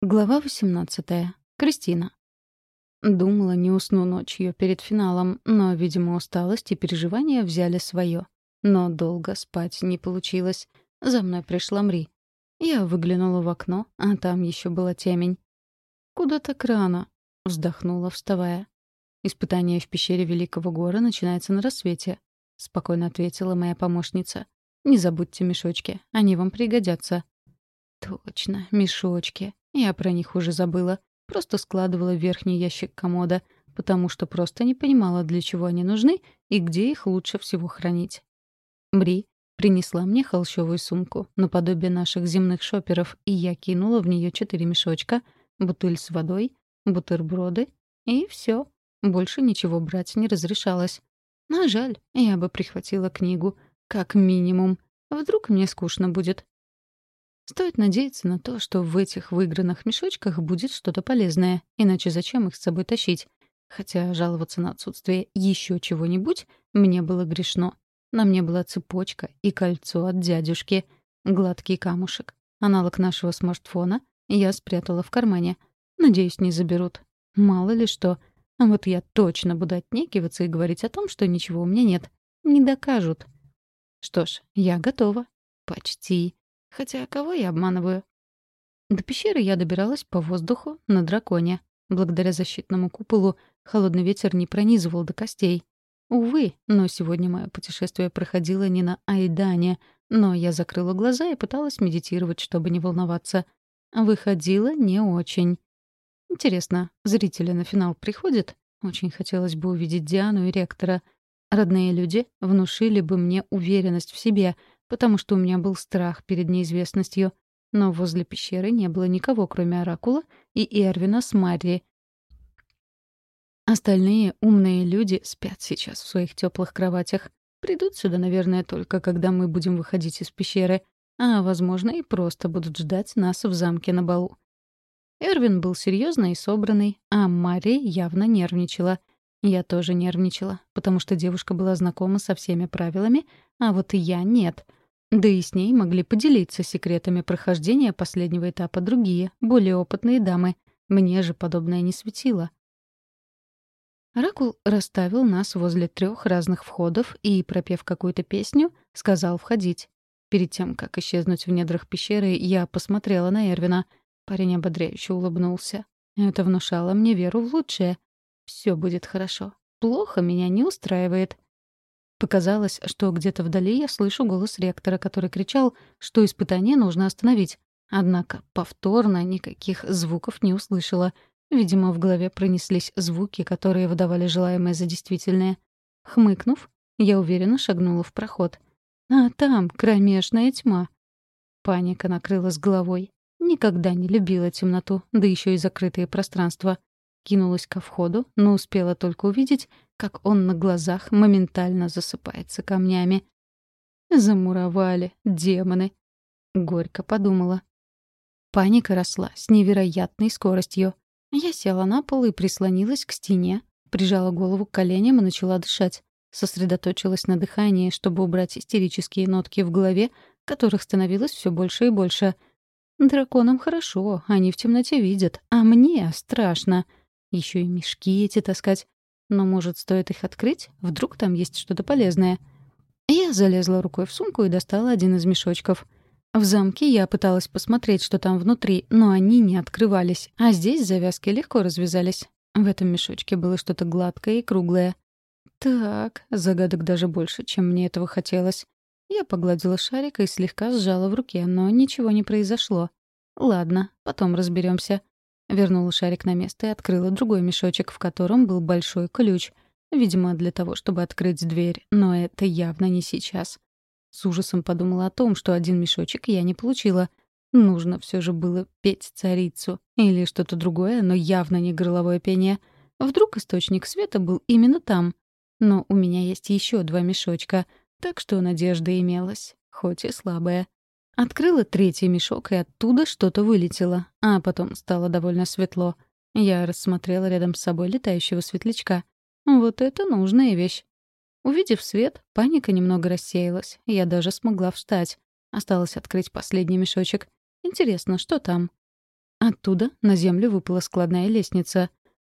Глава 18. Кристина. Думала, не усну ночью перед финалом, но, видимо, усталость и переживания взяли свое. Но долго спать не получилось. За мной пришла Мри. Я выглянула в окно, а там еще была темень. «Куда так рано?» — вздохнула, вставая. «Испытание в пещере Великого Гора начинается на рассвете», — спокойно ответила моя помощница. «Не забудьте мешочки, они вам пригодятся». «Точно, мешочки. Я про них уже забыла. Просто складывала в верхний ящик комода, потому что просто не понимала, для чего они нужны и где их лучше всего хранить. Бри принесла мне холщовую сумку, наподобие наших земных шоперов, и я кинула в нее четыре мешочка, бутыль с водой, бутерброды и все. Больше ничего брать не разрешалось. А жаль, я бы прихватила книгу, как минимум. Вдруг мне скучно будет. Стоит надеяться на то, что в этих выигранных мешочках будет что-то полезное, иначе зачем их с собой тащить? Хотя жаловаться на отсутствие еще чего-нибудь мне было грешно. На мне была цепочка и кольцо от дядюшки, гладкий камушек. Аналог нашего смартфона я спрятала в кармане. Надеюсь, не заберут. Мало ли что. А вот я точно буду отнекиваться и говорить о том, что ничего у меня нет. Не докажут. Что ж, я готова. Почти. Хотя кого я обманываю? До пещеры я добиралась по воздуху на драконе. Благодаря защитному куполу холодный ветер не пронизывал до костей. Увы, но сегодня мое путешествие проходило не на Айдане, но я закрыла глаза и пыталась медитировать, чтобы не волноваться. Выходило не очень. Интересно, зрители на финал приходят? Очень хотелось бы увидеть Диану и ректора. Родные люди внушили бы мне уверенность в себе, потому что у меня был страх перед неизвестностью. Но возле пещеры не было никого, кроме Оракула и Эрвина с Марри. Остальные умные люди спят сейчас в своих теплых кроватях. Придут сюда, наверное, только когда мы будем выходить из пещеры, а, возможно, и просто будут ждать нас в замке на балу. Эрвин был серьезный и собранный, а Марри явно нервничала. Я тоже нервничала, потому что девушка была знакома со всеми правилами, а вот я нет — да и с ней могли поделиться секретами прохождения последнего этапа другие, более опытные дамы. Мне же подобное не светило. Оракул расставил нас возле трех разных входов и, пропев какую-то песню, сказал входить. Перед тем, как исчезнуть в недрах пещеры, я посмотрела на Эрвина. Парень ободряюще улыбнулся. Это внушало мне веру в лучшее. Все будет хорошо. Плохо меня не устраивает. Показалось, что где-то вдали я слышу голос ректора, который кричал, что испытание нужно остановить. Однако повторно никаких звуков не услышала. Видимо, в голове пронеслись звуки, которые выдавали желаемое за действительное. Хмыкнув, я уверенно шагнула в проход. А там кромешная тьма. Паника накрыла с головой. Никогда не любила темноту, да еще и закрытые пространства. Кинулась ко входу, но успела только увидеть, как он на глазах моментально засыпается камнями. Замуровали, демоны. Горько подумала. Паника росла с невероятной скоростью. Я села на пол и прислонилась к стене, прижала голову к коленям и начала дышать. Сосредоточилась на дыхании, чтобы убрать истерические нотки в голове, которых становилось все больше и больше. Драконам хорошо, они в темноте видят, а мне страшно. Еще и мешки эти таскать. Но, может, стоит их открыть? Вдруг там есть что-то полезное. Я залезла рукой в сумку и достала один из мешочков. В замке я пыталась посмотреть, что там внутри, но они не открывались, а здесь завязки легко развязались. В этом мешочке было что-то гладкое и круглое. Так, загадок даже больше, чем мне этого хотелось. Я погладила шарик и слегка сжала в руке, но ничего не произошло. Ладно, потом разберемся. Вернула шарик на место и открыла другой мешочек, в котором был большой ключ. Видимо, для того, чтобы открыть дверь, но это явно не сейчас. С ужасом подумала о том, что один мешочек я не получила. Нужно все же было петь царицу. Или что-то другое, но явно не горловое пение. Вдруг источник света был именно там. Но у меня есть еще два мешочка, так что надежда имелась, хоть и слабая. Открыла третий мешок, и оттуда что-то вылетело, а потом стало довольно светло. Я рассмотрела рядом с собой летающего светлячка. Вот это нужная вещь. Увидев свет, паника немного рассеялась. Я даже смогла встать. Осталось открыть последний мешочек. Интересно, что там? Оттуда на землю выпала складная лестница.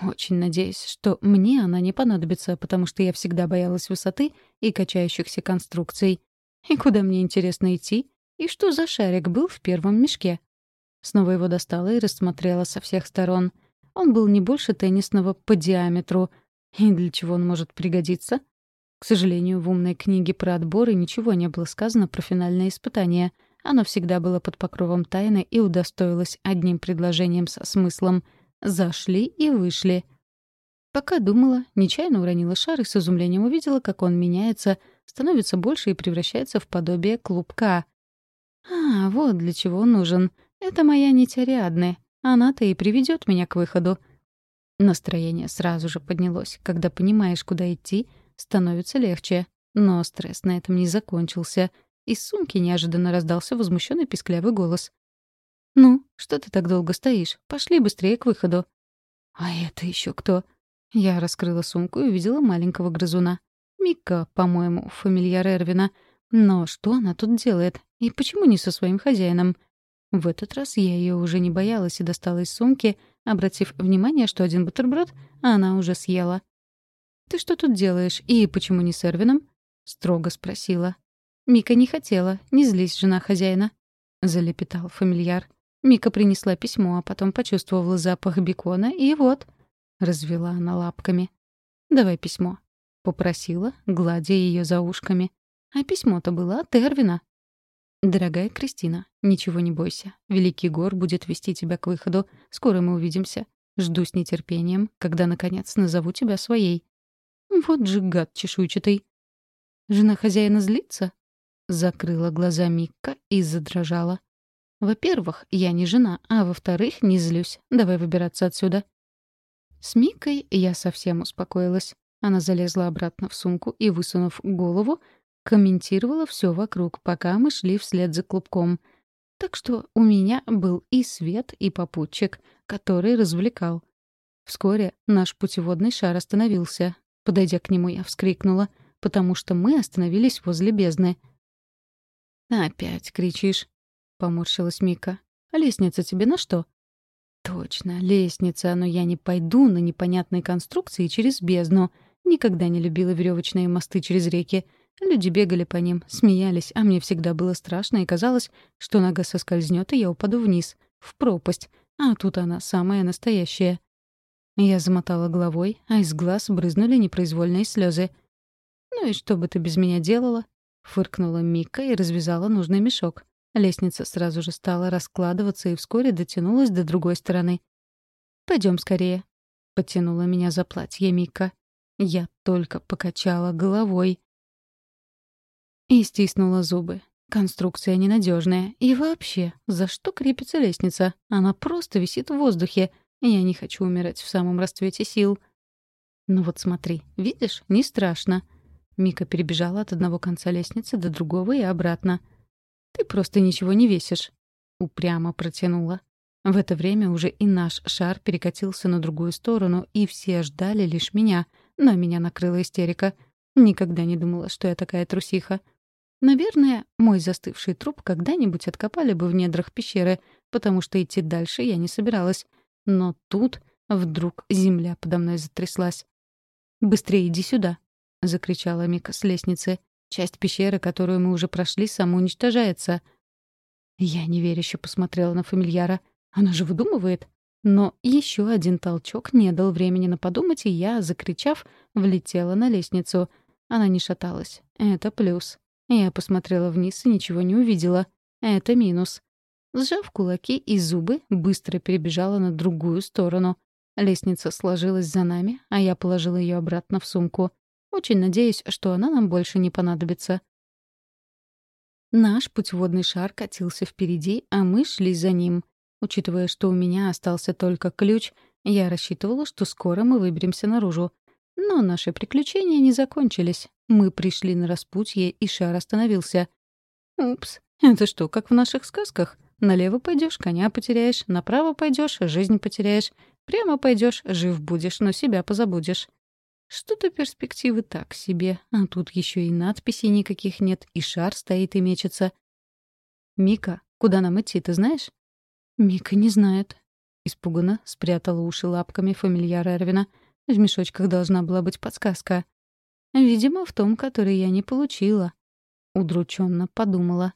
Очень надеюсь, что мне она не понадобится, потому что я всегда боялась высоты и качающихся конструкций. И куда мне интересно идти? И что за шарик был в первом мешке? Снова его достала и рассмотрела со всех сторон. Он был не больше теннисного по диаметру. И для чего он может пригодиться? К сожалению, в умной книге про отборы ничего не было сказано про финальное испытание. Оно всегда было под покровом тайны и удостоилось одним предложением со смыслом «зашли и вышли». Пока думала, нечаянно уронила шар и с изумлением увидела, как он меняется, становится больше и превращается в подобие клубка. А, вот для чего нужен. Это моя нить Ариадны. Она-то и приведет меня к выходу. Настроение сразу же поднялось. Когда понимаешь, куда идти, становится легче. Но стресс на этом не закончился. Из сумки неожиданно раздался возмущенный писклявый голос. «Ну, что ты так долго стоишь? Пошли быстрее к выходу». «А это еще кто?» Я раскрыла сумку и увидела маленького грызуна. Мика, по-моему, фамильяр Эрвина. Но что она тут делает? И почему не со своим хозяином? В этот раз я ее уже не боялась и достала из сумки, обратив внимание, что один бутерброд она уже съела. «Ты что тут делаешь? И почему не с Эрвином?» — строго спросила. «Мика не хотела, не злись, жена хозяина», — залепетал фамильяр. Мика принесла письмо, а потом почувствовала запах бекона, и вот... Развела она лапками. «Давай письмо», — попросила, гладя ее за ушками. А письмо-то было от Эрвина. «Дорогая Кристина, ничего не бойся. Великий Гор будет вести тебя к выходу. Скоро мы увидимся. Жду с нетерпением, когда, наконец, назову тебя своей». «Вот же гад чешуйчатый». «Жена хозяина злится?» Закрыла глаза Микка и задрожала. «Во-первых, я не жена, а во-вторых, не злюсь. Давай выбираться отсюда». С Микой я совсем успокоилась. Она залезла обратно в сумку и, высунув голову, комментировала все вокруг, пока мы шли вслед за клубком. Так что у меня был и свет, и попутчик, который развлекал. Вскоре наш путеводный шар остановился. Подойдя к нему, я вскрикнула, потому что мы остановились возле бездны. «Опять кричишь?» — поморщилась Мика. «А лестница тебе на что?» «Точно, лестница, но я не пойду на непонятной конструкции через бездну. Никогда не любила веревочные мосты через реки. Люди бегали по ним, смеялись, а мне всегда было страшно и казалось, что нога соскользнет, и я упаду вниз, в пропасть. А тут она самая настоящая. Я замотала головой, а из глаз брызнули непроизвольные слезы. «Ну и что бы ты без меня делала?» — фыркнула Мика и развязала нужный мешок. Лестница сразу же стала раскладываться и вскоре дотянулась до другой стороны. Пойдем скорее», — подтянула меня за платье Мика. Я только покачала головой. И стиснула зубы. Конструкция ненадежная. И вообще, за что крепится лестница? Она просто висит в воздухе. Я не хочу умирать в самом расцвете сил. Ну вот смотри, видишь, не страшно. Мика перебежала от одного конца лестницы до другого и обратно. Ты просто ничего не весишь. Упрямо протянула. В это время уже и наш шар перекатился на другую сторону, и все ждали лишь меня. Но меня накрыла истерика. Никогда не думала, что я такая трусиха. Наверное, мой застывший труп когда-нибудь откопали бы в недрах пещеры, потому что идти дальше я не собиралась. Но тут вдруг земля подо мной затряслась. «Быстрее иди сюда!» — закричала Мика с лестницы. «Часть пещеры, которую мы уже прошли, самоуничтожается». Я неверяще посмотрела на фамильяра. Она же выдумывает. Но еще один толчок не дал времени на подумать, и я, закричав, влетела на лестницу. Она не шаталась. Это плюс. Я посмотрела вниз и ничего не увидела. Это минус. Сжав кулаки и зубы, быстро перебежала на другую сторону. Лестница сложилась за нами, а я положила ее обратно в сумку. Очень надеюсь, что она нам больше не понадобится. Наш путеводный шар катился впереди, а мы шли за ним. Учитывая, что у меня остался только ключ, я рассчитывала, что скоро мы выберемся наружу. Но наши приключения не закончились. Мы пришли на распутье, и шар остановился. «Упс, это что, как в наших сказках? Налево пойдешь, коня потеряешь, направо пойдешь, жизнь потеряешь, прямо пойдешь, жив будешь, но себя позабудешь». Что-то перспективы так себе, а тут еще и надписей никаких нет, и шар стоит и мечется. «Мика, куда нам идти, ты знаешь?» «Мика не знает», Испуганно спрятала уши лапками фамильяра Эрвина. В мешочках должна была быть подсказка. Видимо, в том, который я не получила. Удрученно подумала.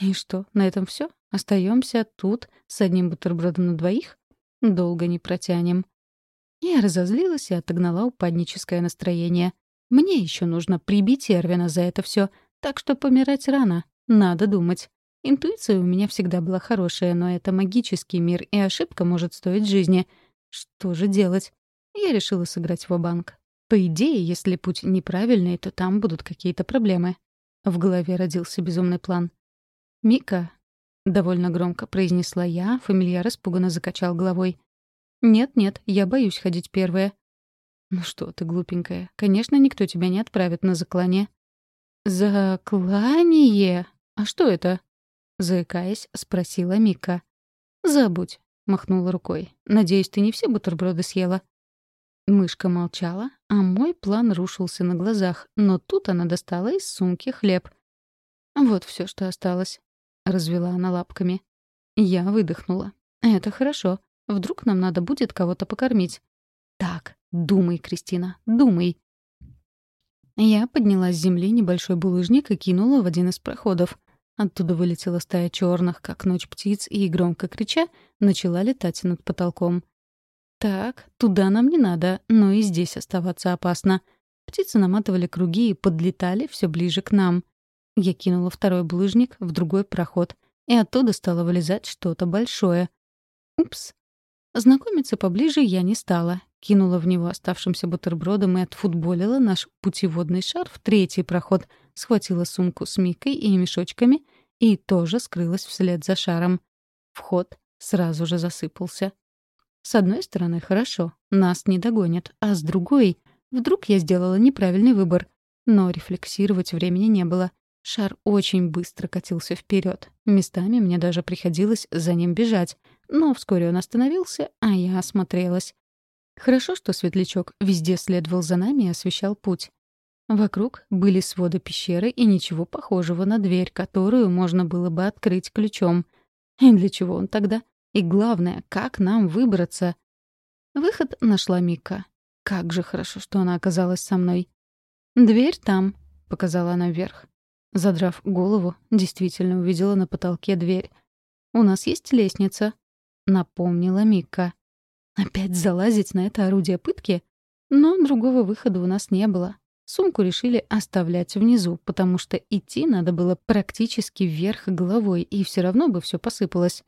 И что, на этом все? Остаемся тут с одним бутербродом на двоих? Долго не протянем. Я разозлилась и отогнала упадническое настроение. Мне еще нужно прибить Эрвина за это все, так что помирать рано. Надо думать. Интуиция у меня всегда была хорошая, но это магический мир, и ошибка может стоить жизни. Что же делать? Я решила сыграть в банк По идее, если путь неправильный, то там будут какие-то проблемы. В голове родился безумный план. «Мика», — довольно громко произнесла я, фамильяр испуганно закачал головой. «Нет-нет, я боюсь ходить первая». «Ну что ты, глупенькая, конечно, никто тебя не отправит на заклание». «Заклание? А что это?» Заикаясь, спросила Мика. «Забудь», — махнула рукой. «Надеюсь, ты не все бутерброды съела?» Мышка молчала, а мой план рушился на глазах, но тут она достала из сумки хлеб. «Вот все, что осталось», — развела она лапками. Я выдохнула. «Это хорошо. Вдруг нам надо будет кого-то покормить». «Так, думай, Кристина, думай». Я подняла с земли небольшой булыжник и кинула в один из проходов. Оттуда вылетела стая черных, как ночь птиц, и, громко крича, начала летать над потолком. Так, туда нам не надо, но и здесь оставаться опасно. Птицы наматывали круги и подлетали все ближе к нам. Я кинула второй булыжник в другой проход, и оттуда стало вылезать что-то большое. Упс. Знакомиться поближе я не стала. Кинула в него оставшимся бутербродом и отфутболила наш путеводный шар в третий проход, схватила сумку с микой и мешочками и тоже скрылась вслед за шаром. Вход сразу же засыпался. С одной стороны, хорошо, нас не догонят, а с другой, вдруг я сделала неправильный выбор. Но рефлексировать времени не было. Шар очень быстро катился вперед. Местами мне даже приходилось за ним бежать. Но вскоре он остановился, а я осмотрелась. Хорошо, что светлячок везде следовал за нами и освещал путь. Вокруг были своды пещеры и ничего похожего на дверь, которую можно было бы открыть ключом. И для чего он тогда? И главное, как нам выбраться? Выход нашла Мика. Как же хорошо, что она оказалась со мной. «Дверь там», — показала она вверх. Задрав голову, действительно увидела на потолке дверь. «У нас есть лестница», — напомнила Мика. «Опять залазить на это орудие пытки?» Но другого выхода у нас не было. Сумку решили оставлять внизу, потому что идти надо было практически вверх головой, и все равно бы все посыпалось.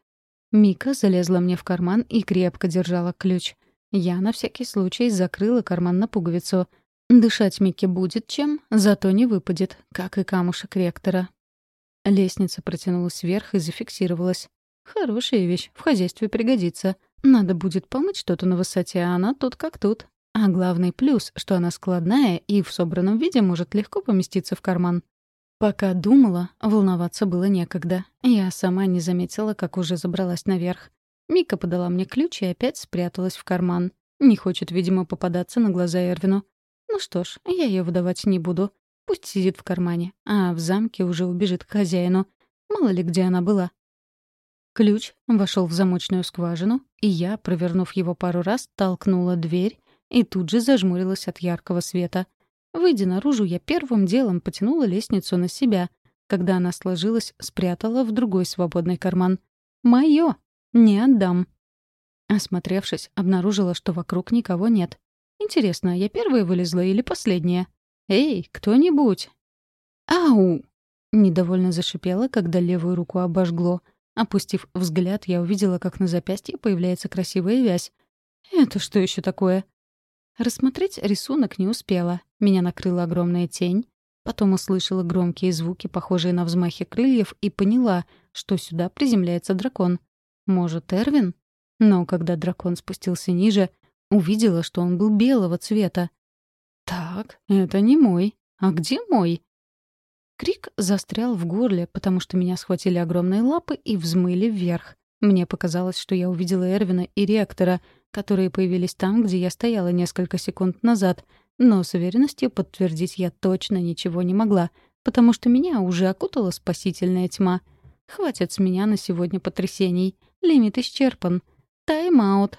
Мика залезла мне в карман и крепко держала ключ. Я на всякий случай закрыла карман на пуговицу. Дышать Мике будет чем, зато не выпадет, как и камушек ректора. Лестница протянулась вверх и зафиксировалась. Хорошая вещь, в хозяйстве пригодится. Надо будет помыть что-то на высоте, а она тут как тут. А главный плюс, что она складная и в собранном виде может легко поместиться в карман. Пока думала, волноваться было некогда. Я сама не заметила, как уже забралась наверх. Мика подала мне ключ и опять спряталась в карман. Не хочет, видимо, попадаться на глаза Эрвину. Ну что ж, я ее выдавать не буду. Пусть сидит в кармане, а в замке уже убежит к хозяину. Мало ли где она была. Ключ вошел в замочную скважину, и я, провернув его пару раз, толкнула дверь и тут же зажмурилась от яркого света — Выйдя наружу, я первым делом потянула лестницу на себя. Когда она сложилась, спрятала в другой свободный карман. «Моё! Не отдам!» Осмотревшись, обнаружила, что вокруг никого нет. Интересно, я первая вылезла или последняя? «Эй, кто-нибудь!» «Ау!» — недовольно зашипела, когда левую руку обожгло. Опустив взгляд, я увидела, как на запястье появляется красивая вязь. «Это что еще такое?» Рассмотреть рисунок не успела. Меня накрыла огромная тень. Потом услышала громкие звуки, похожие на взмахи крыльев, и поняла, что сюда приземляется дракон. Может, Эрвин? Но когда дракон спустился ниже, увидела, что он был белого цвета. «Так, это не мой. А где мой?» Крик застрял в горле, потому что меня схватили огромные лапы и взмыли вверх. Мне показалось, что я увидела Эрвина и ректора — которые появились там, где я стояла несколько секунд назад, но с уверенностью подтвердить я точно ничего не могла, потому что меня уже окутала спасительная тьма. Хватит с меня на сегодня потрясений. Лимит исчерпан. Тайм-аут.